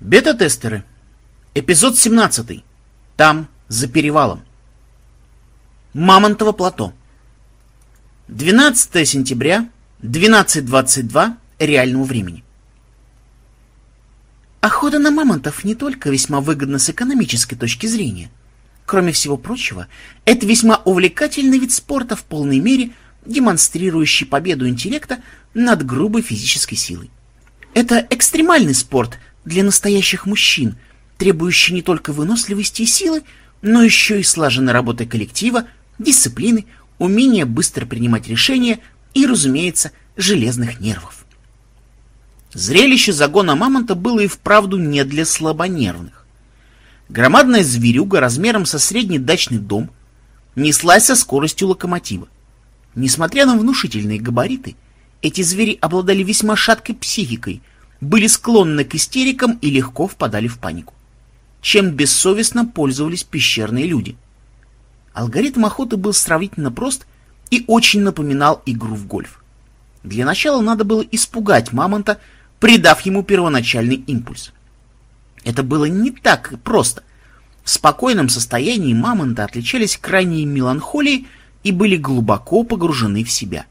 Бета-тестеры. Эпизод 17. Там, за перевалом. Мамонтово плато. 12 сентября, 12.22 реального времени. Охота на мамонтов не только весьма выгодна с экономической точки зрения. Кроме всего прочего, это весьма увлекательный вид спорта в полной мере, демонстрирующий победу интеллекта над грубой физической силой. Это экстремальный спорт для настоящих мужчин, требующий не только выносливости и силы, но еще и слаженной работы коллектива, дисциплины, умения быстро принимать решения и, разумеется, железных нервов. Зрелище загона мамонта было и вправду не для слабонервных. Громадная зверюга размером со средний дачный дом неслась со скоростью локомотива. Несмотря на внушительные габариты, эти звери обладали весьма шаткой психикой, были склонны к истерикам и легко впадали в панику. Чем бессовестно пользовались пещерные люди. Алгоритм охоты был сравнительно прост и очень напоминал игру в гольф. Для начала надо было испугать мамонта, придав ему первоначальный импульс. Это было не так просто. В спокойном состоянии мамонты отличались крайней меланхолией и были глубоко погружены в себя.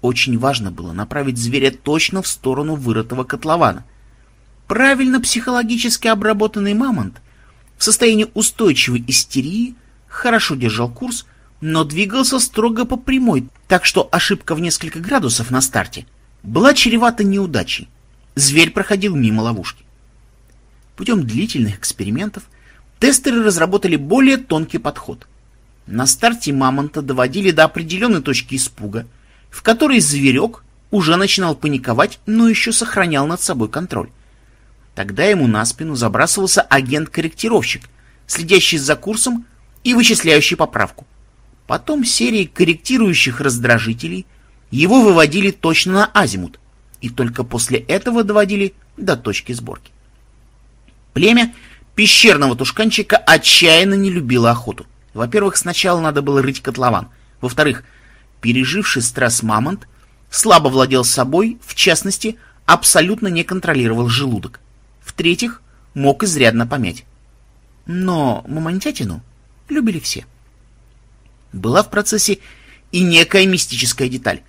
Очень важно было направить зверя точно в сторону вырытого котлована. Правильно психологически обработанный мамонт в состоянии устойчивой истерии хорошо держал курс, но двигался строго по прямой, так что ошибка в несколько градусов на старте была чревата неудачей. Зверь проходил мимо ловушки. Путем длительных экспериментов тестеры разработали более тонкий подход. На старте мамонта доводили до определенной точки испуга – в которой зверек уже начинал паниковать, но еще сохранял над собой контроль. Тогда ему на спину забрасывался агент-корректировщик, следящий за курсом и вычисляющий поправку. Потом серии корректирующих раздражителей его выводили точно на азимут, и только после этого доводили до точки сборки. Племя пещерного тушканчика отчаянно не любило охоту. Во-первых, сначала надо было рыть котлован. Во-вторых, Переживший стресс мамонт слабо владел собой, в частности, абсолютно не контролировал желудок. В-третьих, мог изрядно помять. Но мамонтятину любили все. Была в процессе и некая мистическая деталь.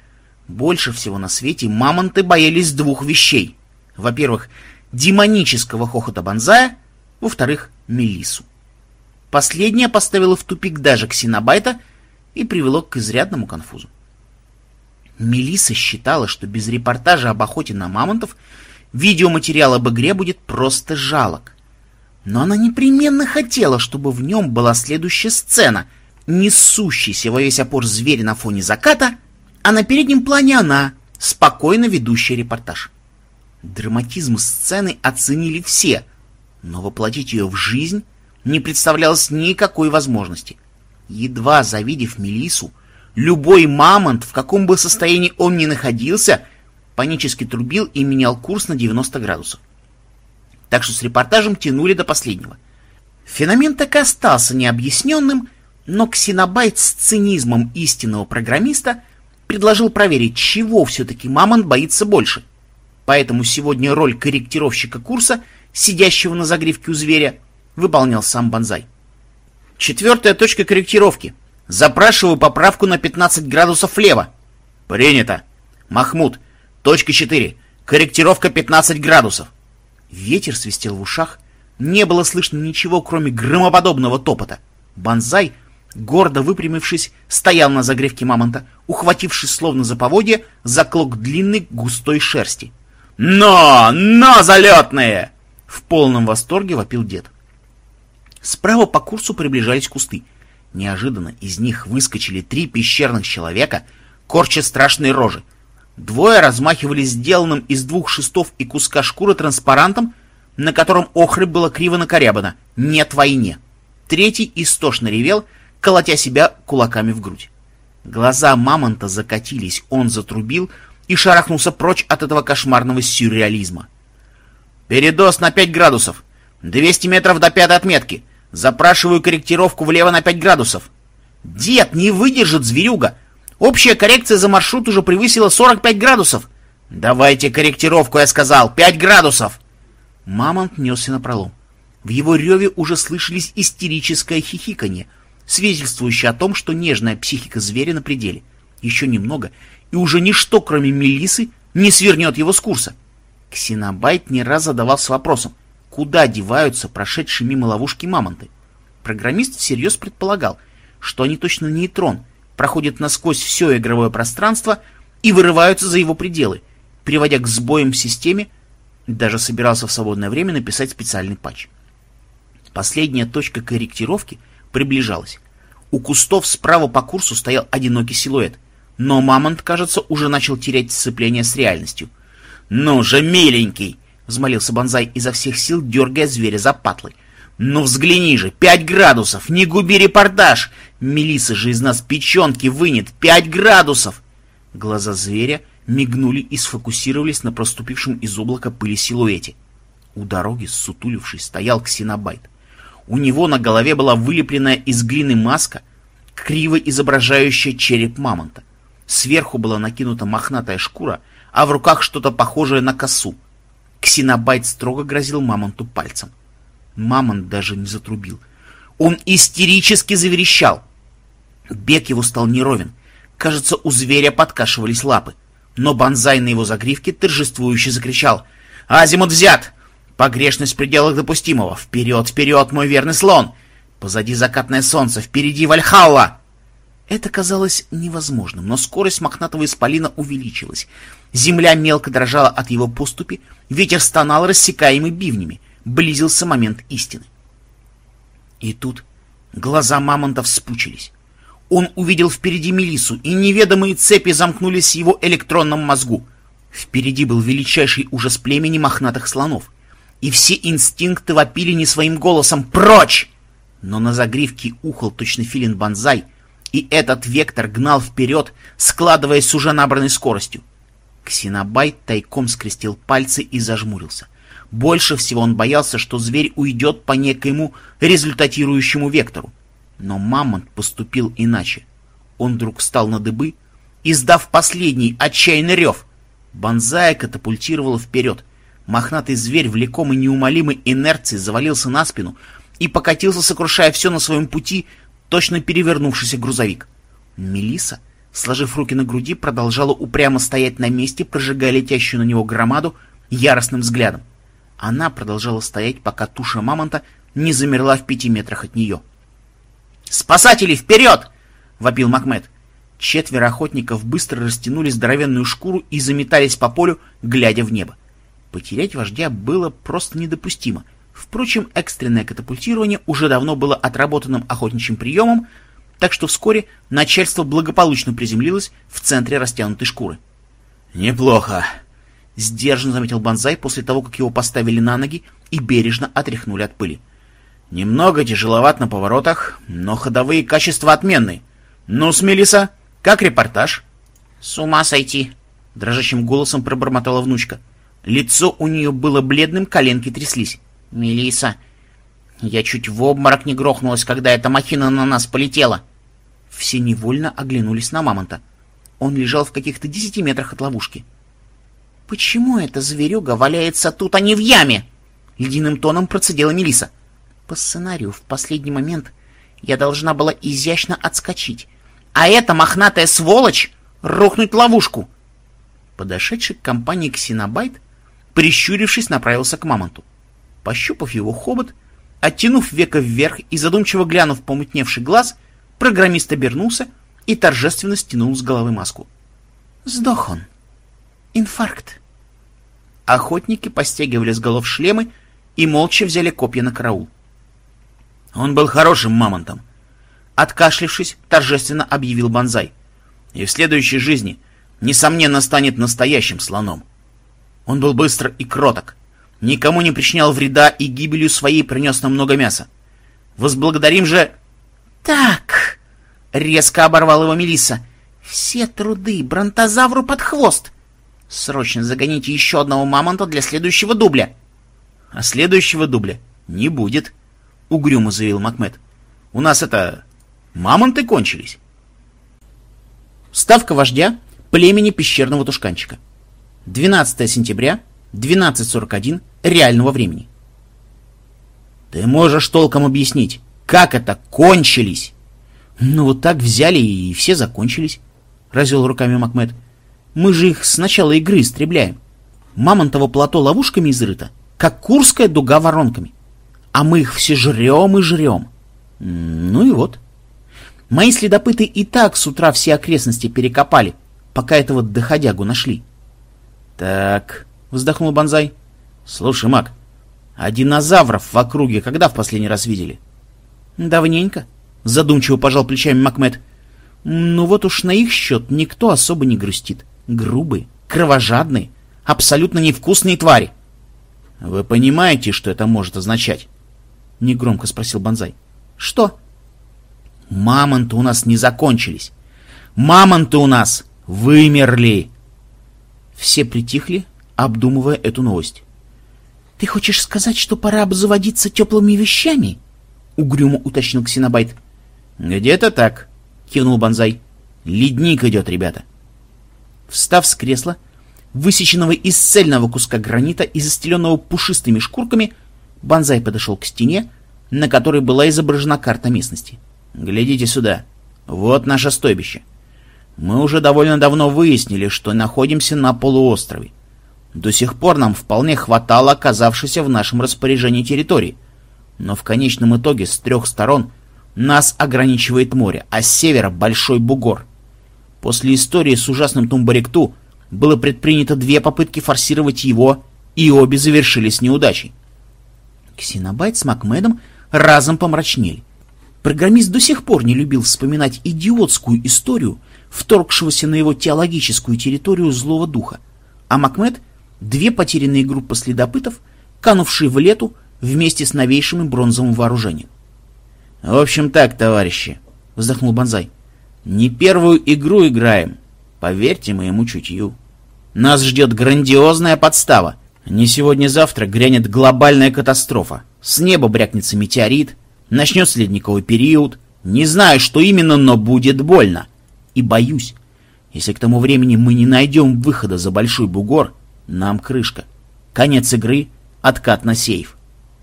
Больше всего на свете мамонты боялись двух вещей. Во-первых, демонического хохота Бонзая, во-вторых, Мелису. Последняя поставила в тупик даже Ксенобайта и привело к изрядному конфузу. Мелиса считала, что без репортажа об охоте на мамонтов видеоматериал об игре будет просто жалок. Но она непременно хотела, чтобы в нем была следующая сцена. Несущийся во весь опор зверь на фоне заката, а на переднем плане она, спокойно ведущая репортаж. Драматизм сцены оценили все, но воплотить ее в жизнь не представлялось никакой возможности — Едва завидев Мелису, любой мамонт, в каком бы состоянии он ни находился, панически трубил и менял курс на 90 градусов. Так что с репортажем тянули до последнего. Феномен так и остался необъясненным, но Ксенобайт с цинизмом истинного программиста предложил проверить, чего все-таки мамонт боится больше. Поэтому сегодня роль корректировщика курса, сидящего на загривке у зверя, выполнял сам Бонзай. Четвертая точка корректировки. Запрашиваю поправку на 15 градусов влево. Принято. Махмуд. Точка 4. Корректировка 15 градусов. Ветер свистел в ушах. Не было слышно ничего, кроме громоподобного топота. Бонзай, гордо выпрямившись, стоял на загревке мамонта, ухватившись словно за поводья за клок длинной густой шерсти. «Но! Но, залетные!» В полном восторге вопил дед. Справа по курсу приближались кусты. Неожиданно из них выскочили три пещерных человека, корча страшные рожи. Двое размахивали сделанным из двух шестов и куска шкуры транспарантом, на котором охры было криво накорябано «Нет войне». Третий истошно ревел, колотя себя кулаками в грудь. Глаза мамонта закатились, он затрубил и шарахнулся прочь от этого кошмарного сюрреализма. «Передоз на пять градусов! двести метров до пятой отметки! Запрашиваю корректировку влево на 5 градусов. Дед, не выдержит зверюга. Общая коррекция за маршрут уже превысила 45 градусов. Давайте корректировку, я сказал. 5 градусов. Мамонт несся напролом. В его реве уже слышались истерическое хихиканье, свидетельствующее о том, что нежная психика зверя на пределе. Еще немного, и уже ничто, кроме Мелисы, не свернет его с курса. Ксенобайт не раз задавался вопросом, куда деваются прошедшие мимо ловушки мамонты. Программист всерьез предполагал, что они точно нейтрон, проходят насквозь все игровое пространство и вырываются за его пределы, приводя к сбоям в системе, даже собирался в свободное время написать специальный патч. Последняя точка корректировки приближалась. У кустов справа по курсу стоял одинокий силуэт, но Мамонт, кажется, уже начал терять сцепление с реальностью. «Ну же, миленький!» — взмолился Бонзай изо всех сил, дергая зверя за патлой. «Ну взгляни же, пять градусов! Не губи репортаж! Мелисса же из нас печенки вынет! Пять градусов!» Глаза зверя мигнули и сфокусировались на проступившем из облака пыли силуэте. У дороги, сутулившись, стоял ксенобайт. У него на голове была вылепленная из глины маска, криво изображающая череп мамонта. Сверху была накинута мохнатая шкура, а в руках что-то похожее на косу. Ксенобайт строго грозил мамонту пальцем. Мамонт даже не затрубил. Он истерически заверещал. Бег его стал неровен. Кажется, у зверя подкашивались лапы но Бонзай на его загривке торжествующе закричал «Азимут взят! Погрешность в пределах допустимого! Вперед, вперед, мой верный слон! Позади закатное солнце, впереди Вальхалла!» Это казалось невозможным, но скорость мохнатого исполина увеличилась. Земля мелко дрожала от его поступи, ветер стонал, рассекаемый бивнями. Близился момент истины. И тут глаза мамонта вспучились. Он увидел впереди Мелису, и неведомые цепи замкнулись в его электронном мозгу. Впереди был величайший ужас племени мохнатых слонов. И все инстинкты вопили не своим голосом «Прочь!» Но на загривке ухал точно филин банзай, и этот вектор гнал вперед, складываясь с уже набранной скоростью. Ксенобайт тайком скрестил пальцы и зажмурился. Больше всего он боялся, что зверь уйдет по некоему результатирующему вектору. Но Мамонт поступил иначе. Он вдруг встал на дыбы, издав последний отчаянный рев. Бонзая катапультировала вперед. Мохнатый зверь, влекомый неумолимой инерцией, завалился на спину и покатился, сокрушая все на своем пути, точно перевернувшийся грузовик. Мелиса, сложив руки на груди, продолжала упрямо стоять на месте, прожигая летящую на него громаду яростным взглядом. Она продолжала стоять, пока туша мамонта не замерла в пяти метрах от нее. «Спасатели, вперед!» — вопил Макмед. Четверо охотников быстро растянули здоровенную шкуру и заметались по полю, глядя в небо. Потерять вождя было просто недопустимо. Впрочем, экстренное катапультирование уже давно было отработанным охотничьим приемом, так что вскоре начальство благополучно приземлилось в центре растянутой шкуры. «Неплохо», — сдержанно заметил Бонзай после того, как его поставили на ноги и бережно отряхнули от пыли. Немного тяжеловат на поворотах, но ходовые качества отменные. Ну, Смелиса, как репортаж? С ума сойти, дрожащим голосом пробормотала внучка. Лицо у нее было бледным, коленки тряслись. Мелиса, я чуть в обморок не грохнулась, когда эта махина на нас полетела. Все невольно оглянулись на мамонта. Он лежал в каких-то десяти метрах от ловушки. «Почему эта зверюга валяется тут, а не в яме?» — ледяным тоном процедила Мелиса. По сценарию в последний момент я должна была изящно отскочить, а эта мохнатая сволочь рухнуть ловушку. Подошедший к компании Ксенобайт, прищурившись, направился к мамонту. Пощупав его хобот, оттянув века вверх и задумчиво глянув помутневший глаз, программист обернулся и торжественно стянул с головы маску. Сдох он. Инфаркт. Охотники постегивали с голов шлемы и молча взяли копья на караул. Он был хорошим мамонтом. Откашлившись, торжественно объявил Бонзай. И в следующей жизни, несомненно, станет настоящим слоном. Он был быстр и кроток, никому не причинял вреда и гибелью своей принес нам много мяса. Возблагодарим же... Так, резко оборвал его Мелисса. Все труды бронтозавру под хвост. Срочно загоните еще одного мамонта для следующего дубля. А следующего дубля не будет. — угрюмо заявил Макмед. «У нас это... мамонты кончились». Ставка вождя племени пещерного тушканчика. 12 сентября 12.41 реального времени. Ты можешь толком объяснить, как это кончились? Ну вот так взяли и все закончились, развел руками Макмед. Мы же их с начала игры истребляем. Мамонтово плато ловушками изрыто, как Курская дуга воронками. А мы их все жрем и жрем. Ну и вот. Мои следопыты и так с утра все окрестности перекопали, пока этого доходягу нашли. Так, вздохнул Бонзай. Слушай, Мак, а динозавров в округе когда в последний раз видели? Давненько, задумчиво пожал плечами Макмед. Ну вот уж на их счет никто особо не грустит. Грубые, кровожадные, абсолютно невкусные твари. Вы понимаете, что это может означать? Негромко спросил Бонзай. Что? Мамонты у нас не закончились. Мамонты у нас вымерли. Все притихли, обдумывая эту новость. «Ты хочешь сказать, что пора обзаводиться теплыми вещами?» — угрюмо уточнил Ксенобайт. «Где-то так», — кивнул Бонзай. «Ледник идет, ребята». Встав с кресла, высеченного из цельного куска гранита и застеленного пушистыми шкурками, Бонзай подошел к стене, на которой была изображена карта местности. «Глядите сюда. Вот наше стойбище. Мы уже довольно давно выяснили, что находимся на полуострове. До сих пор нам вполне хватало оказавшейся в нашем распоряжении территории. Но в конечном итоге с трех сторон нас ограничивает море, а с севера большой бугор. После истории с ужасным Тумбарикту было предпринято две попытки форсировать его, и обе завершились неудачей. Ксенобайт с Макмедом разом помрачнели. Программист до сих пор не любил вспоминать идиотскую историю, вторгшегося на его теологическую территорию злого духа, а Макмед две потерянные группы следопытов, канувшие в лету вместе с новейшим бронзовым вооружением. — В общем так, товарищи, — вздохнул Бонзай, — не первую игру играем, поверьте моему чутью. Нас ждет грандиозная подстава. Не сегодня-завтра грянет глобальная катастрофа. С неба брякнется метеорит, начнется ледниковый период. Не знаю, что именно, но будет больно. И боюсь, если к тому времени мы не найдем выхода за большой бугор, нам крышка. Конец игры, откат на сейф.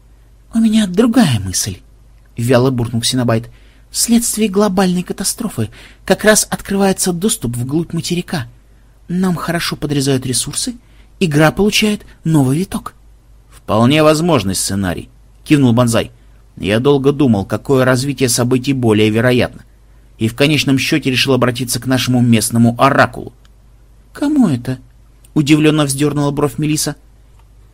— У меня другая мысль, — вяло буркнул Синабайт. — Вследствие глобальной катастрофы как раз открывается доступ вглубь материка. Нам хорошо подрезают ресурсы, игра получает новый виток. — Вполне возможный сценарий, — кивнул Бонзай. Я долго думал, какое развитие событий более вероятно, и в конечном счете решил обратиться к нашему местному оракулу. — Кому это? Удивленно вздернула бровь Мелиса.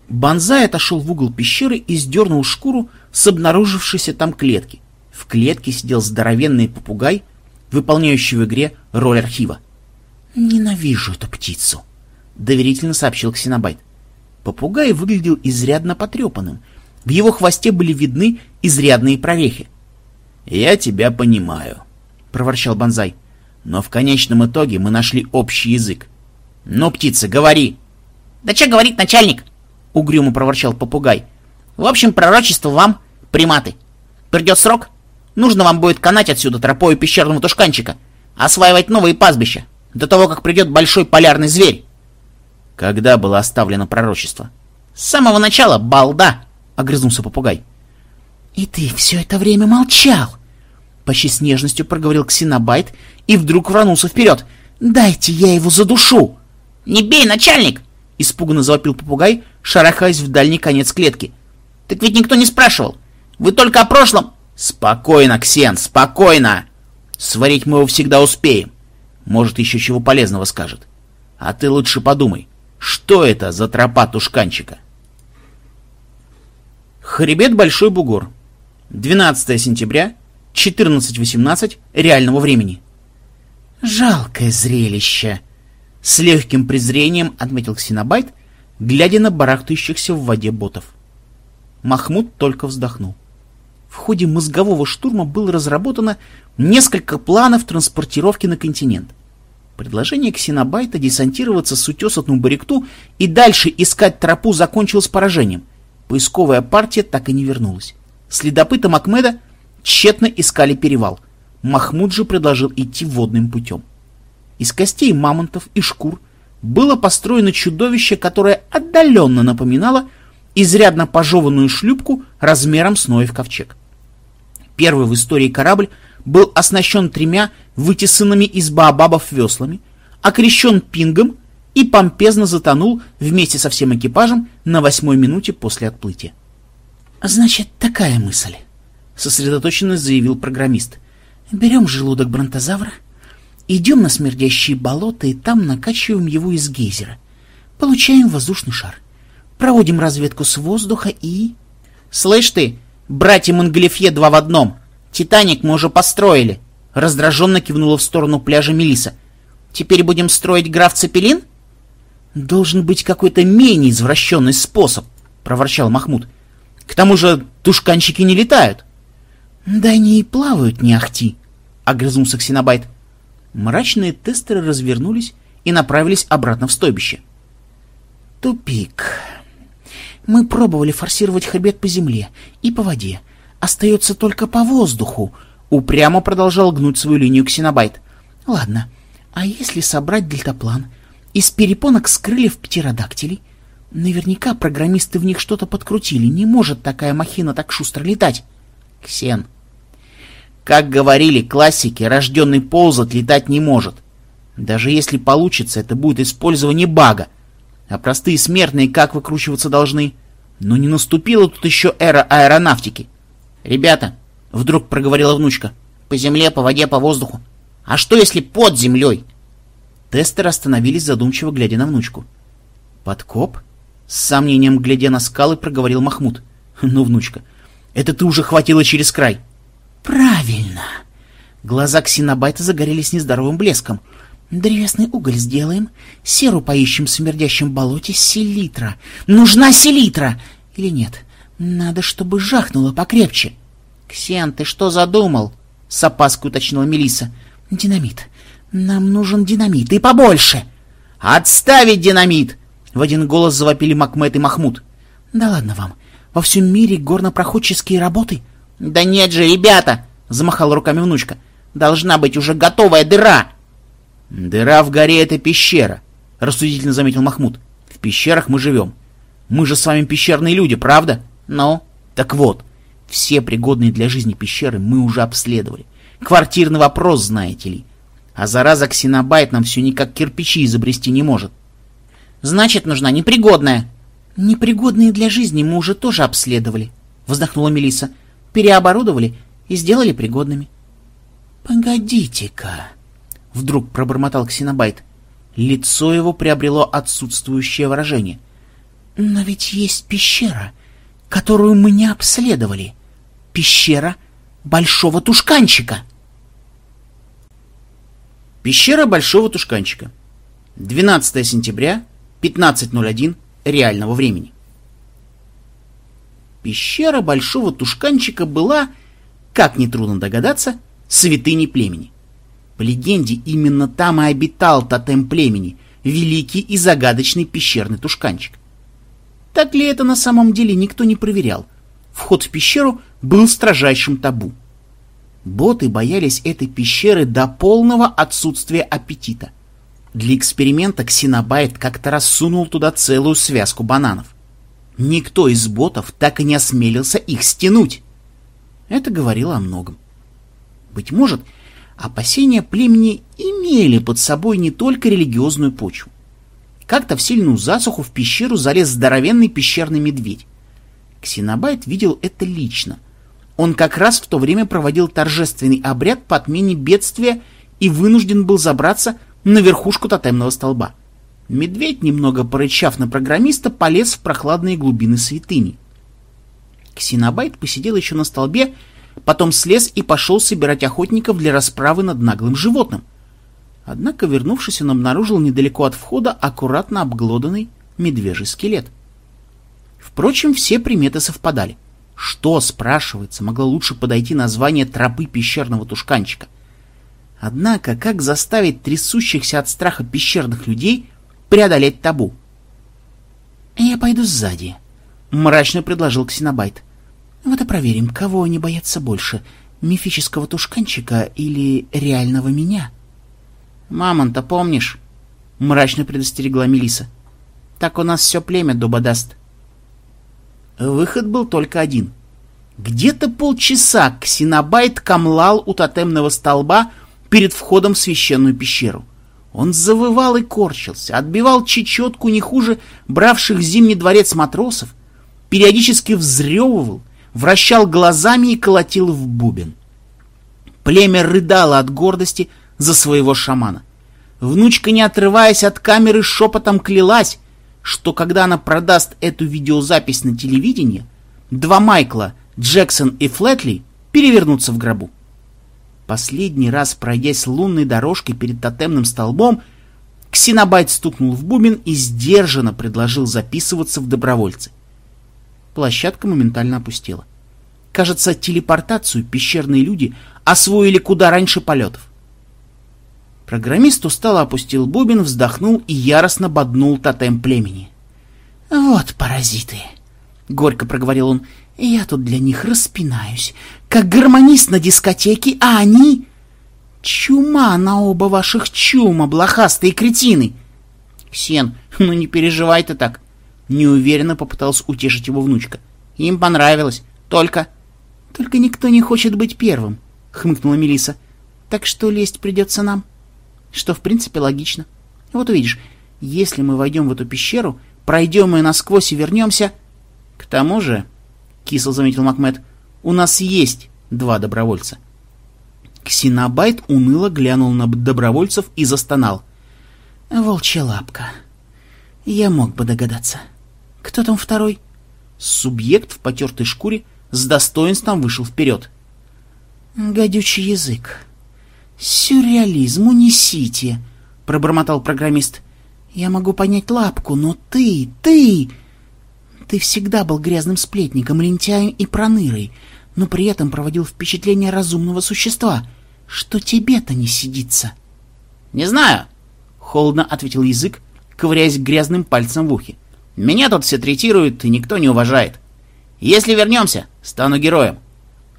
Банзай отошел в угол пещеры и сдернул шкуру с обнаружившейся там клетки. В клетке сидел здоровенный попугай, выполняющий в игре роль архива. «Ненавижу эту птицу», — доверительно сообщил Ксенобайт. Попугай выглядел изрядно потрепанным. В его хвосте были видны изрядные прорехи. «Я тебя понимаю», — проворчал Банзай. «Но в конечном итоге мы нашли общий язык. «Ну, птица, говори!» «Да что говорит начальник?» — угрюмо проворчал попугай. «В общем, пророчество вам, приматы. Придет срок, нужно вам будет канать отсюда тропою пещерного тушканчика, осваивать новые пастбища, до того, как придет большой полярный зверь». «Когда было оставлено пророчество?» «С самого начала, балда!» — огрызнулся попугай. «И ты все это время молчал!» Почти с нежностью проговорил Ксенобайт и вдруг вранулся вперед. «Дайте я его задушу!» «Не бей, начальник!» — испуганно завопил попугай, шарахаясь в дальний конец клетки. «Так ведь никто не спрашивал. Вы только о прошлом...» «Спокойно, Ксен, спокойно! Сварить мы его всегда успеем. Может, еще чего полезного скажет. А ты лучше подумай, что это за тропа тушканчика?» Хребет Большой Бугор. 12 сентября, 14.18 реального времени. «Жалкое зрелище!» С легким презрением отметил Ксенобайт, глядя на барахтающихся в воде ботов. Махмуд только вздохнул. В ходе мозгового штурма было разработано несколько планов транспортировки на континент. Предложение Ксенобайта десантироваться с утеса Тумбарикту и дальше искать тропу закончилось поражением. Поисковая партия так и не вернулась. Следопыты Макмеда тщетно искали перевал. Махмуд же предложил идти водным путем. Из костей мамонтов и шкур было построено чудовище, которое отдаленно напоминало изрядно пожеванную шлюпку размером с Ноев ковчег. Первый в истории корабль был оснащен тремя вытесанными из баобабов веслами, окрещен пингом и помпезно затонул вместе со всем экипажем на восьмой минуте после отплытия. «Значит, такая мысль», — сосредоточенно заявил программист. «Берем желудок бронтозавра, идем на смердящие болота и там накачиваем его из гейзера. Получаем воздушный шар. Проводим разведку с воздуха и...» «Слышь ты, братья Монголифье два в одном! Титаник мы уже построили!» Раздраженно кивнула в сторону пляжа Мелиса. «Теперь будем строить граф Цепелин?» «Должен быть какой-то менее извращенный способ», — проворчал Махмуд. «К тому же тушканчики не летают». «Да они и плавают, не ахти», — огрызнулся Ксенобайт. Мрачные тестеры развернулись и направились обратно в стойбище. «Тупик. Мы пробовали форсировать хребет по земле и по воде. Остается только по воздуху», — упрямо продолжал гнуть свою линию Ксенобайт. «Ладно, а если собрать дельтаплан из перепонок с крыльев птеродактилей. Наверняка программисты в них что-то подкрутили. Не может такая махина так шустро летать. Ксен. Как говорили классики, рожденный ползать летать не может. Даже если получится, это будет использование бага. А простые смертные как выкручиваться должны? Но не наступила тут еще эра аэронавтики. Ребята, вдруг проговорила внучка, по земле, по воде, по воздуху. А что если под землей? Тестеры остановились, задумчиво глядя на внучку. «Подкоп?» С сомнением, глядя на скалы, проговорил Махмуд. «Ну, внучка, это ты уже хватило через край». «Правильно!» Глаза Ксенобайта загорелись нездоровым блеском. «Древесный уголь сделаем, серу поищем в смердящем болоте, селитра. Нужна селитра! Или нет? Надо, чтобы жахнуло покрепче». «Ксен, ты что задумал?» — с опаской уточнила Мелиса. «Динамит. «Нам нужен динамит и побольше!» «Отставить динамит!» — в один голос завопили Макмед и Махмуд. «Да ладно вам, во всем мире горнопроходческие работы?» «Да нет же, ребята!» — замахала руками внучка. «Должна быть уже готовая дыра!» «Дыра в горе — это пещера», — рассудительно заметил Махмуд. «В пещерах мы живем. Мы же с вами пещерные люди, правда?» «Ну?» «Так вот, все пригодные для жизни пещеры мы уже обследовали. Квартирный вопрос, знаете ли. А зараза ксенобайт нам все никак кирпичи изобрести не может. Значит, нужна непригодная. Непригодные для жизни мы уже тоже обследовали, вздохнула Мелиса. Переоборудовали и сделали пригодными. Погодите-ка, вдруг пробормотал ксенобайт. Лицо его приобрело отсутствующее выражение. Но ведь есть пещера, которую мы не обследовали. Пещера большого тушканчика. Пещера Большого Тушканчика. 12 сентября, 15.01 реального времени. Пещера Большого Тушканчика была, как нетрудно догадаться, святыней племени. По легенде, именно там и обитал тотем племени, великий и загадочный пещерный тушканчик. Так ли это на самом деле, никто не проверял. Вход в пещеру был строжайшим табу. Боты боялись этой пещеры до полного отсутствия аппетита. Для эксперимента Ксенобайт как-то рассунул туда целую связку бананов. Никто из ботов так и не осмелился их стянуть. Это говорило о многом. Быть может, опасения племени имели под собой не только религиозную почву. Как-то в сильную засуху в пещеру залез здоровенный пещерный медведь. Ксенобайт видел это лично — он как раз в то время проводил торжественный обряд по отмене бедствия и вынужден был забраться на верхушку тотемного столба. Медведь, немного порычав на программиста, полез в прохладные глубины святыни. Ксенобайт посидел еще на столбе, потом слез и пошел собирать охотников для расправы над наглым животным. Однако, вернувшись, он обнаружил недалеко от входа аккуратно обглоданный медвежий скелет. Впрочем, все приметы совпадали. Что, спрашивается, могло лучше подойти название тропы пещерного тушканчика? Однако, как заставить трясущихся от страха пещерных людей преодолеть табу? «Я пойду сзади», — мрачно предложил Ксенобайт. «Вот и проверим, кого они боятся больше, мифического тушканчика или реального меня?» «Мамонта помнишь?» мрачно предостерегла Мелиса. Так у нас все племя дуба даст. Выход был только один. Где-то полчаса Ксенобайт камлал у тотемного столба перед входом в священную пещеру. Он завывал и корчился, отбивал чечетку не хуже бравших зимний дворец матросов, периодически взрёвывал, вращал глазами и колотил в бубен. Племя рыдало от гордости за своего шамана. Внучка, не отрываясь от камеры, шепотом клялась, что когда она продаст эту видеозапись на телевидении, два Майкла, Джексон и Флетли, перевернутся в гробу. Последний раз, пройдясь лунной дорожкой перед тотемным столбом, Ксенобайт стукнул в бубен и сдержанно предложил записываться в добровольцы. Площадка моментально опустела. Кажется, телепортацию пещерные люди освоили куда раньше полетов. Программист устало опустил бубен, вздохнул и яростно боднул тотем племени. «Вот паразиты!» — горько проговорил он. «Я тут для них распинаюсь, как гармонист на дискотеке, а они...» «Чума на оба ваших чума, блохастые кретины!» «Ксен, ну не переживай ты так!» Неуверенно попытался утешить его внучка. «Им понравилось. Только...» «Только никто не хочет быть первым», — хмыкнула Мелиса. «Так что лезть придется нам?» Что, в принципе, логично. Вот увидишь, если мы войдем в эту пещеру, пройдем ее насквозь и вернемся... К тому же, — кисло заметил Макмед, — у нас есть два добровольца. Ксенобайт уныло глянул на добровольцев и застонал. «Волчья лапка. Я мог бы догадаться. Кто там второй?» Субъект в потертой шкуре с достоинством вышел вперед. «Гадючий язык. Сюрреализм унесите!» — пробормотал программист. «Я могу понять лапку, но ты, ты...» «Ты всегда был грязным сплетником, лентяем и пронырой, но при этом проводил впечатление разумного существа. Что тебе-то не сидится?» «Не знаю», — холодно ответил язык, ковыряясь грязным пальцем в ухе. «Меня тут все третируют, и никто не уважает. Если вернемся, стану героем.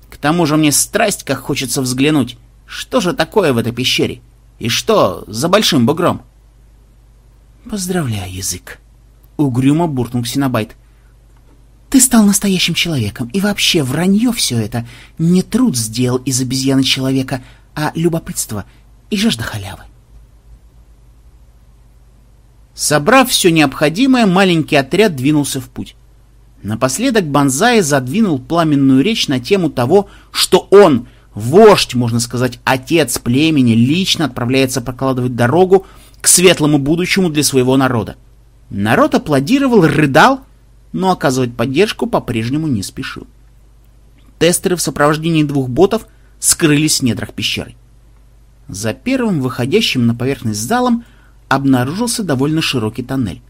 К тому же мне страсть, как хочется взглянуть, что же такое в этой пещере, и что за большим бугром». «Поздравляю, язык», — угрюмо буркнул Ксенобайт. Ты стал настоящим человеком, и вообще вранье все это не труд сделал из обезьяны человека, а любопытство и жажда халявы. Собрав все необходимое, маленький отряд двинулся в путь. Напоследок Бонзай задвинул пламенную речь на тему того, что он, вождь, можно сказать, отец племени, лично отправляется прокладывать дорогу к светлому будущему для своего народа. Народ аплодировал, рыдал, но оказывать поддержку по-прежнему не спешил. Тестеры в сопровождении двух ботов скрылись в недрах пещеры. За первым выходящим на поверхность залом обнаружился довольно широкий тоннель.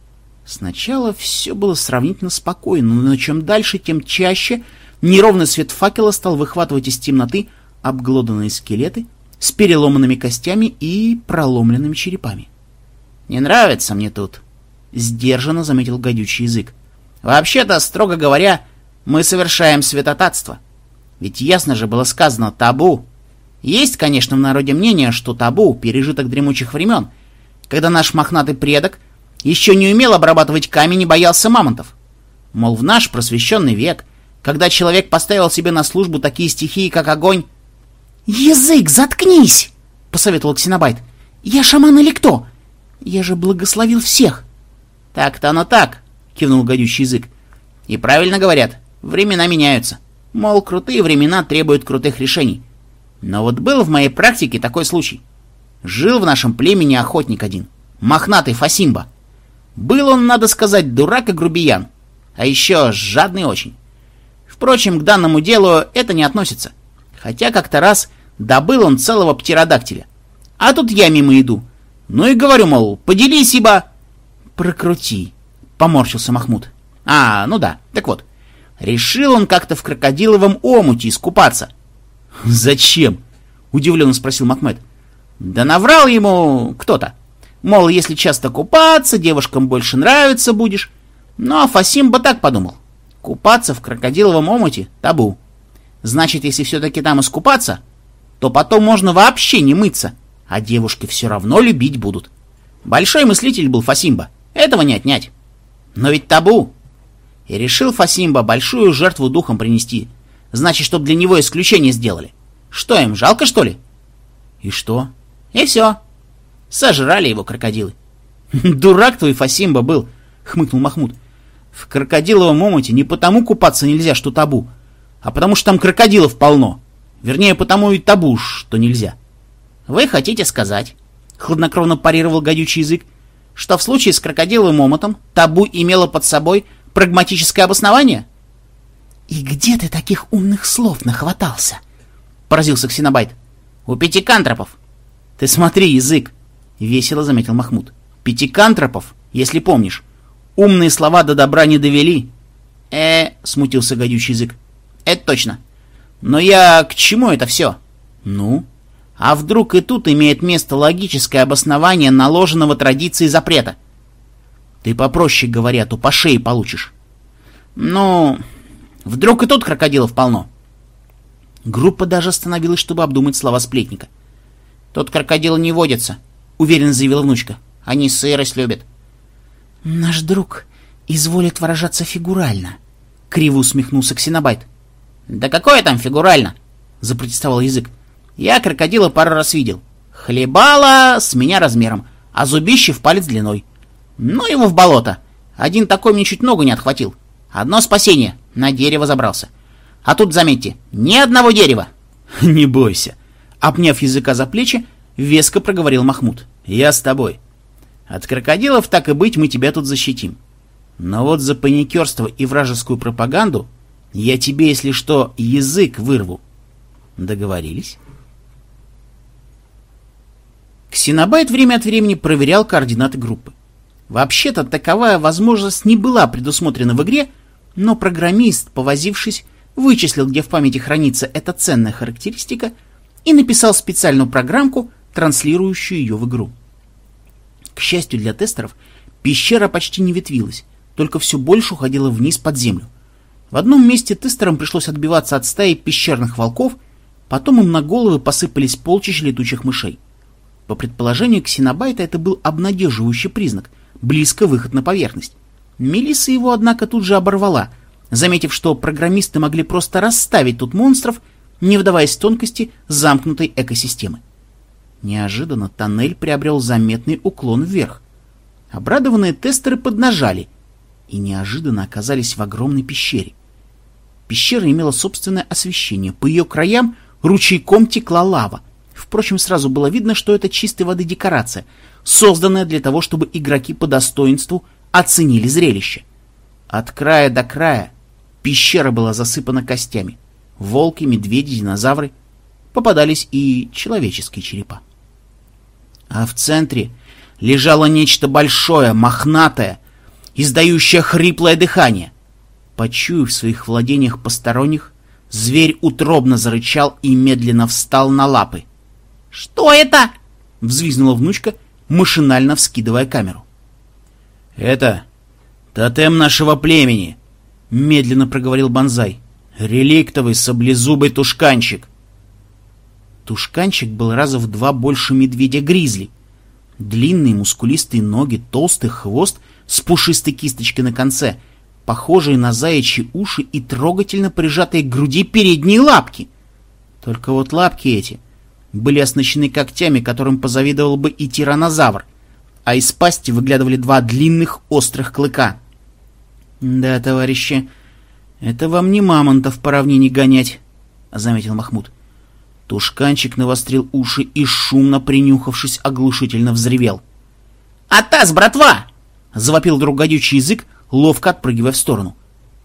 Сначала все было сравнительно спокойно, но чем дальше, тем чаще неровный свет факела стал выхватывать из темноты обглоданные скелеты с переломанными костями и проломленными черепами. «Не нравится мне тут», — сдержанно заметил гадючий язык. Вообще-то, строго говоря, мы совершаем святотатство. Ведь ясно же было сказано «табу». Есть, конечно, в народе мнение, что табу — пережиток дремучих времен, когда наш мохнатый предок еще не умел обрабатывать камень и боялся мамонтов. Мол, в наш просвещенный век, когда человек поставил себе на службу такие стихии, как огонь... «Язык, заткнись!» — посоветовал Ксенобайт. «Я шаман или кто? Я же благословил всех!» «Так-то оно так!» — кивнул гадющий язык. «И правильно говорят, времена меняются. Мол, крутые времена требуют крутых решений. Но вот был в моей практике такой случай. Жил в нашем племени охотник один, мохнатый Фасимба. Был он, надо сказать, дурак и грубиян, а еще жадный очень. Впрочем, к данному делу это не относится. Хотя как-то раз добыл он целого птеродактиля. А тут я мимо иду. Ну и говорю, мол, поделись, ибо... Прокрути, Поморщился Махмуд. А, ну да, так вот. Решил он как-то в крокодиловом омуте искупаться. Зачем? Удивленно спросил Махмед. Да наврал ему кто-то. Мол, если часто купаться, девушкам больше нравится будешь. Ну, а Фасимба так подумал. Купаться в крокодиловом омуте — табу. Значит, если все-таки там искупаться, то потом можно вообще не мыться, а девушки все равно любить будут. Большой мыслитель был Фасимба, этого не отнять. Но ведь табу. И решил Фасимба большую жертву духом принести. Значит, чтоб для него исключение сделали. Что им, жалко, что ли? И что? И все. Сожрали его крокодилы. Дурак твой Фасимба был, хмыкнул Махмуд. В крокодиловом омуте не потому купаться нельзя, что табу, а потому что там крокодилов полно. Вернее, потому и табу, что нельзя. Вы хотите сказать, хладнокровно парировал гадючий язык, что в случае с крокодиловым омотом табу имело под собой прагматическое обоснование? И где ты таких умных слов нахватался? Поразился Ксенобайт. У пятикантропов. Ты смотри, язык, весело заметил Махмуд. Пятикантропов, если помнишь, умные слова до добра не довели. Э, смутился гадючий язык. Это точно. Но я к чему это все? Ну? А вдруг и тут имеет место логическое обоснование наложенного традицией запрета? Ты попроще говоря, то по шее получишь. Ну, вдруг и тут крокодилов полно. Группа даже остановилась, чтобы обдумать слова сплетника. «Тут крокодилы не водятся», — уверенно заявила внучка. «Они сырость любят». «Наш друг изволит выражаться фигурально», — криво усмехнулся Ксенобайт. «Да какое там фигурально?» — запротестовал язык. «Я крокодила пару раз видел. Хлебала с меня размером, а зубище в палец длиной. Ну его в болото. Один такой мне чуть ногу не отхватил. Одно спасение, на дерево забрался. А тут, заметьте, ни одного дерева. Не бойся. Обняв языка за плечи, веско проговорил Махмуд. Я с тобой. От крокодилов, так и быть, мы тебя тут защитим. Но вот за паникерство и вражескую пропаганду я тебе, если что, язык вырву. Договорились? Ксенобайт время от времени проверял координаты группы. Вообще-то таковая возможность не была предусмотрена в игре, но программист, повозившись, вычислил, где в памяти хранится эта ценная характеристика, и написал специальную программку, транслирующую ее в игру. К счастью для тестеров, пещера почти не ветвилась, только все больше уходила вниз под землю. В одном месте тестерам пришлось отбиваться от стаи пещерных волков, потом им на головы посыпались полчища летучих мышей. По предположению Ксенобайта это был обнадеживающий признак — близко выход на поверхность. Мелисса его, однако, тут же оборвала, заметив, что программисты могли просто расставить тут монстров, не вдаваясь в тонкости замкнутой экосистемы. Неожиданно тоннель приобрел заметный уклон вверх. Обрадованные тестеры поднажали и неожиданно оказались в огромной пещере. Пещера имела собственное освещение, по ее краям ручейком текла лава. Впрочем, сразу было видно, что это чистой воды декорация, созданная для того, чтобы игроки по достоинству оценили зрелище. От края до края пещера была засыпана костями. Волки, медведи, динозавры. Попадались и человеческие черепа. А в центре лежало нечто большое, мохнатое, издающее хриплое дыхание. Почуяв в своих владениях посторонних, зверь утробно зарычал и медленно встал на лапы. «Что это?» — взвизгнула внучка машинально вскидывая камеру. «Это тотем нашего племени», — медленно проговорил Бонзай. «Реликтовый саблезубый тушканчик». Тушканчик был раза в два больше медведя-гризли. Длинные мускулистые ноги, толстый хвост с пушистой кисточкой на конце, похожие на заячьи уши и трогательно прижатые к груди передние лапки. Только вот лапки эти — были оснащены когтями, которым позавидовал бы и тиранозавр, а из пасти выглядывали два длинных острых клыка. «Да, товарищи, это вам не мамонтов по равнине гонять», — заметил Махмуд. Тушканчик навострил уши и, шумно принюхавшись, оглушительно взревел. «Атас, братва!» — завопил друг гадючий язык, ловко отпрыгивая в сторону.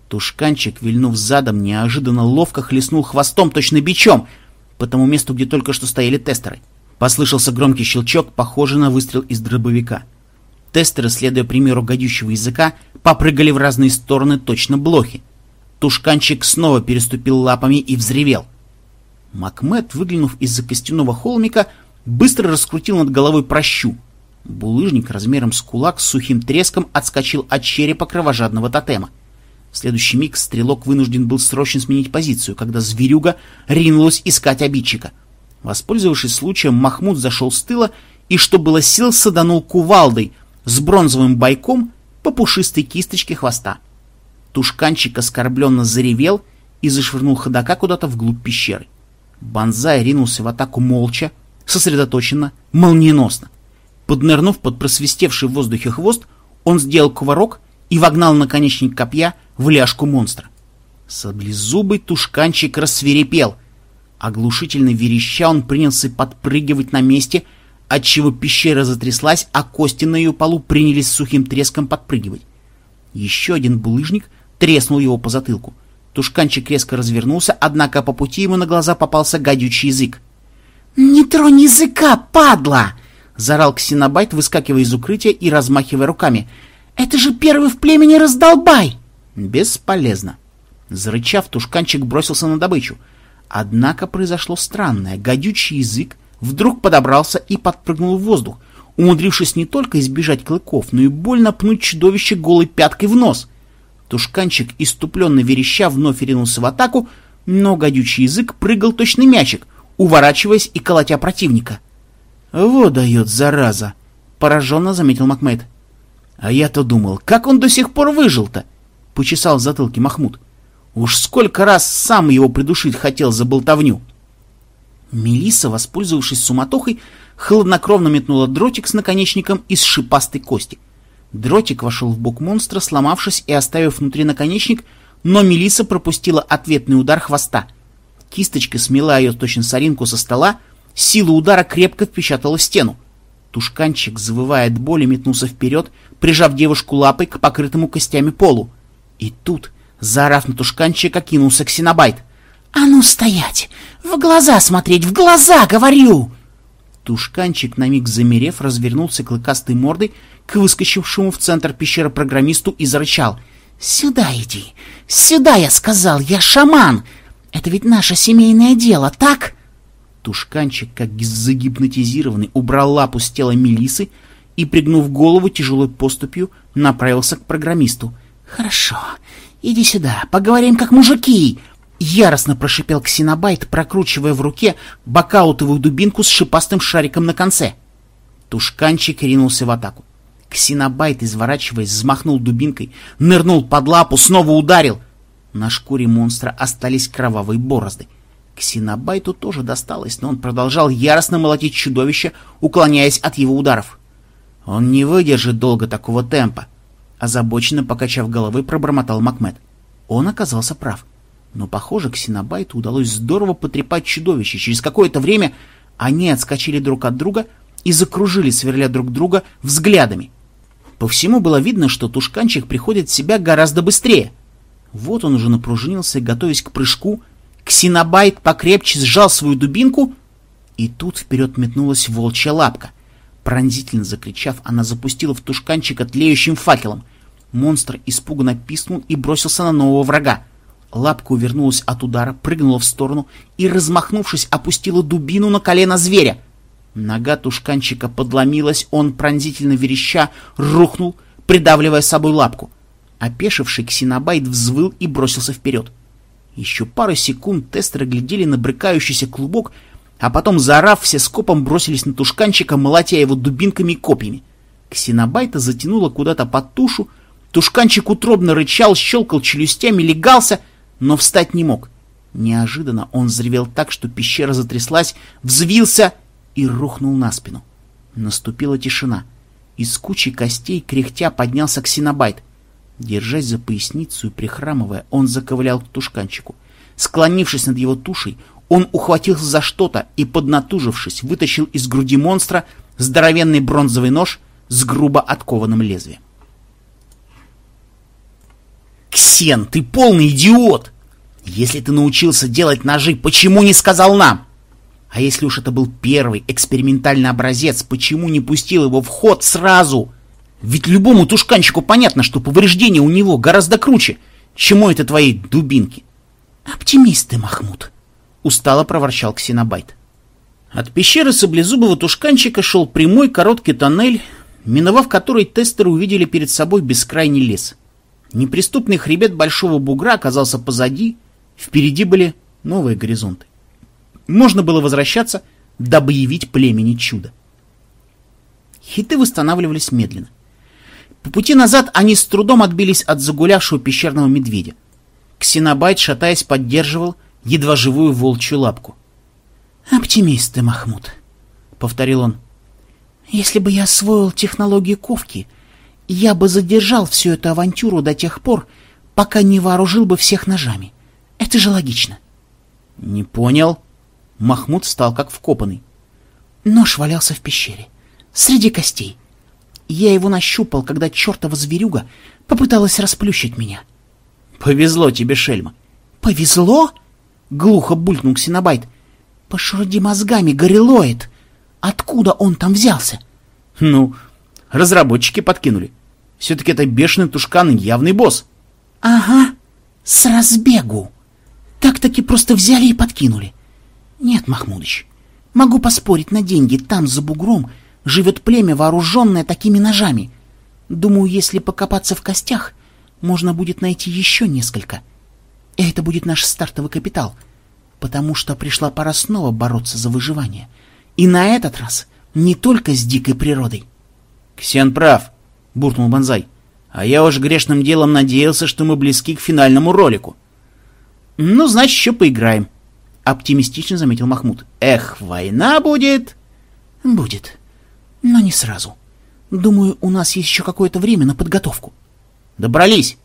Тушканчик, вильнув задом, неожиданно ловко хлестнул хвостом точно бичом — по тому месту, где только что стояли тестеры. Послышался громкий щелчок, похожий на выстрел из дробовика. Тестеры, следуя примеру гадющего языка, попрыгали в разные стороны точно блохи. Тушканчик снова переступил лапами и взревел. Макмед, выглянув из-за костяного холмика, быстро раскрутил над головой прощу. Булыжник размером с кулак с сухим треском отскочил от черепа кровожадного тотема. В следующий миг стрелок вынужден был срочно сменить позицию, когда зверюга ринулась искать обидчика. Воспользовавшись случаем, Махмуд зашел с тыла и, что было сил, саданул кувалдой с бронзовым бойком по пушистой кисточке хвоста. Тушканчик оскорбленно заревел и зашвырнул ходока куда-то вглубь пещеры. Бонзай ринулся в атаку молча, сосредоточенно, молниеносно. Поднырнув под просвистевший в воздухе хвост, он сделал кувырок и вогнал наконечник копья в ляжку монстра. Саблезубый тушканчик рассверепел. Оглушительно вереща он принялся подпрыгивать на месте, отчего пещера затряслась, а кости на ее полу принялись сухим треском подпрыгивать. Еще один булыжник треснул его по затылку. Тушканчик резко развернулся, однако по пути ему на глаза попался гадючий язык. «Не тронь языка, падла!» — заорал Ксенобайт, выскакивая из укрытия и размахивая руками. «Это же первый в племени раздолбай!» Бесполезно. Зарычав, тушканчик бросился на добычу. Однако произошло странное. Гадючий язык вдруг подобрался и подпрыгнул в воздух, умудрившись не только избежать клыков, но и больно пнуть чудовище голой пяткой в нос. Тушканчик, иступленно вереща, вновь ринулся в атаку, но гадючий язык прыгал точно мячик, уворачиваясь и колотя противника. «Вот дает, зараза!» — пораженно заметил Макмед. «А я-то думал, как он до сих пор выжил-то?» — почесал в затылке Махмуд. Уж сколько раз сам его придушить хотел за болтовню. Мелисса, воспользовавшись суматохой, хладнокровно метнула дротик с наконечником из шипастой кости. Дротик вошел в бок монстра, сломавшись и оставив внутри наконечник, но Мелисса пропустила ответный удар хвоста. Кисточка смела ее точно соринку со стола, сила удара крепко впечатала в стену. Тушканчик, завывая от боли, метнулся вперед, прижав девушку лапой к покрытому костями полу. И тут Заорав на тушканчика, кинулся ксенобайт. «А ну стоять! В глаза смотреть! В глаза, говорю!» Тушканчик, на миг замерев, развернулся клыкастой мордой к выскочившему в центр пещеры программисту и зарычал. «Сюда иди! Сюда, я сказал! Я шаман! Это ведь наше семейное дело, так?» Тушканчик, как загипнотизированный, убрал лапу с тела Мелисы и, пригнув голову тяжелой поступью, направился к программисту. «Хорошо, «Иди сюда, поговорим как мужики!» Яростно прошипел Ксенобайт, прокручивая в руке бакаутовую дубинку с шипастым шариком на конце. Тушканчик ринулся в атаку. Ксенобайт, изворачиваясь, взмахнул дубинкой, нырнул под лапу, снова ударил. На шкуре монстра остались кровавые борозды. Ксенобайту тоже досталось, но он продолжал яростно молотить чудовище, уклоняясь от его ударов. Он не выдержит долго такого темпа. Озабоченно покачав головой, пробормотал Макмед. Он оказался прав. Но, похоже, Ксенобайту удалось здорово потрепать чудовище. Через какое-то время они отскочили друг от друга и закружили, сверля друг друга взглядами. По всему было видно, что тушканчик приходит в себя гораздо быстрее. Вот он уже напружинился, готовясь к прыжку. Ксенобайт покрепче сжал свою дубинку, и тут вперед метнулась волчья лапка. Пронзительно закричав, она запустила в тушканчика тлеющим факелом. Монстр испуганно писнул и бросился на нового врага. Лапка увернулась от удара, прыгнула в сторону и, размахнувшись, опустила дубину на колено зверя. Нога тушканчика подломилась, он, пронзительно вереща, рухнул, придавливая собой лапку. Опешивший ксенобайт взвыл и бросился вперед. Еще пару секунд тестеры глядели на брыкающийся клубок, а потом, заорав, все скопом бросились на тушканчика, молотя его дубинками и копьями. Ксенобайта затянуло куда-то под тушу, тушканчик утробно рычал, щелкал челюстями, легался, но встать не мог. Неожиданно он взревел так, что пещера затряслась, взвился и рухнул на спину. Наступила тишина. Из кучи костей кряхтя поднялся ксенобайт. Держась за поясницу и прихрамывая, он заковылял к тушканчику. Склонившись над его тушей, он ухватился за что-то и, поднатужившись, вытащил из груди монстра здоровенный бронзовый нож с грубо откованным лезвием. «Ксен, ты полный идиот! Если ты научился делать ножи, почему не сказал нам? А если уж это был первый экспериментальный образец, почему не пустил его в ход сразу? Ведь любому тушканчику понятно, что повреждения у него гораздо круче, чему это твои дубинки. Оптимист ты, Махмуд!» Устало проворчал Ксенобайт. От пещеры саблезубого тушканчика шел прямой короткий тоннель, миновав который тестеры увидели перед собой бескрайний лес. Неприступный хребет большого бугра оказался позади, впереди были новые горизонты. Можно было возвращаться, дабы явить племени чудо. Хиты восстанавливались медленно. По пути назад они с трудом отбились от загулявшего пещерного медведя. Ксенобайт, шатаясь, поддерживал едва живую волчью лапку. «Оптимист ты, Махмуд», — повторил он. «Если бы я освоил технологии ковки, я бы задержал всю эту авантюру до тех пор, пока не вооружил бы всех ножами. Это же логично». «Не понял». Махмуд стал как вкопанный. Нож валялся в пещере, среди костей. Я его нащупал, когда чертова зверюга попыталась расплющить меня. Повезло тебе, Шельма. Повезло? Глухо булькнул Ксенобайт. Пошуруди мозгами, горилоид. Откуда он там взялся? Ну, разработчики подкинули. Все-таки это бешеный тушкан явный босс. Ага, с разбегу. Так-таки просто взяли и подкинули. Нет, Махмудыч, могу поспорить на деньги, там за бугром живет племя, вооруженное такими ножами. Думаю, если покопаться в костях, можно будет найти еще несколько. И это будет наш стартовый капитал, потому что пришла пора снова бороться за выживание. И на этот раз не только с дикой природой. — Ксен прав, — буркнул Бонзай. — А я уж грешным делом надеялся, что мы близки к финальному ролику. — Ну, значит, еще поиграем, — оптимистично заметил Махмуд. — Эх, война будет... — Будет, но не сразу. Думаю, у нас есть еще какое-то время на подготовку. Добрались.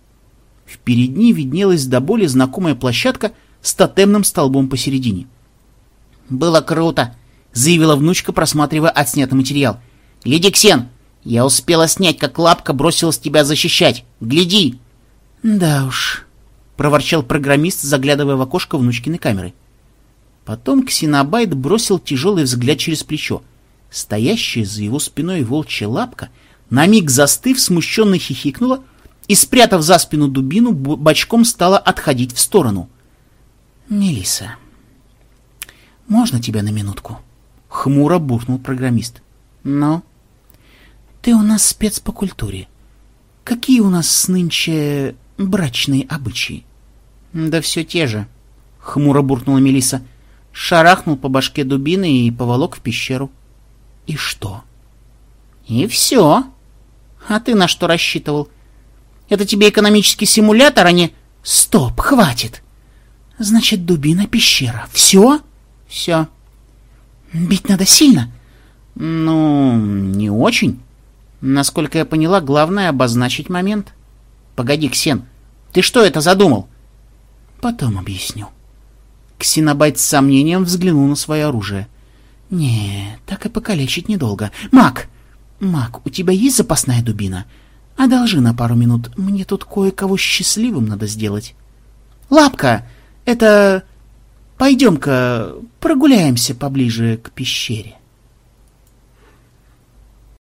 Впереди виднелась до боли знакомая площадка с тотемным столбом посередине. «Было круто!» — заявила внучка, просматривая отснятый материал. «Гляди, Ксен, я успела снять, как лапка бросилась тебя защищать. Гляди!» «Да уж», — проворчал программист, заглядывая в окошко внучкиной камеры. Потом Ксенобайт бросил тяжелый взгляд через плечо. Стоящая за его спиной волчья лапка, на миг застыв, смущенно хихикнула и, спрятав за спину дубину, бочком стала отходить в сторону. Мелиса, можно тебя на минутку?» — хмуро буркнул программист. «Но?» «Ты у нас спец по культуре. Какие у нас нынче брачные обычаи?» «Да все те же», — хмуро буркнула Мелиса. Шарахнул по башке дубины и поволок в пещеру. И что? И все. А ты на что рассчитывал? Это тебе экономический симулятор, а не... Стоп, хватит. Значит, дубина пещера. Все? Все. Бить надо сильно? Ну, не очень. Насколько я поняла, главное обозначить момент. Погоди, Ксен, ты что это задумал? Потом объясню. Ксенобайт с сомнением взглянул на свое оружие. «Не, так и покалечить недолго. Мак! Мак, у тебя есть запасная дубина? Одолжи на пару минут, мне тут кое-кого счастливым надо сделать». «Лапка! Это... Пойдем-ка прогуляемся поближе к пещере».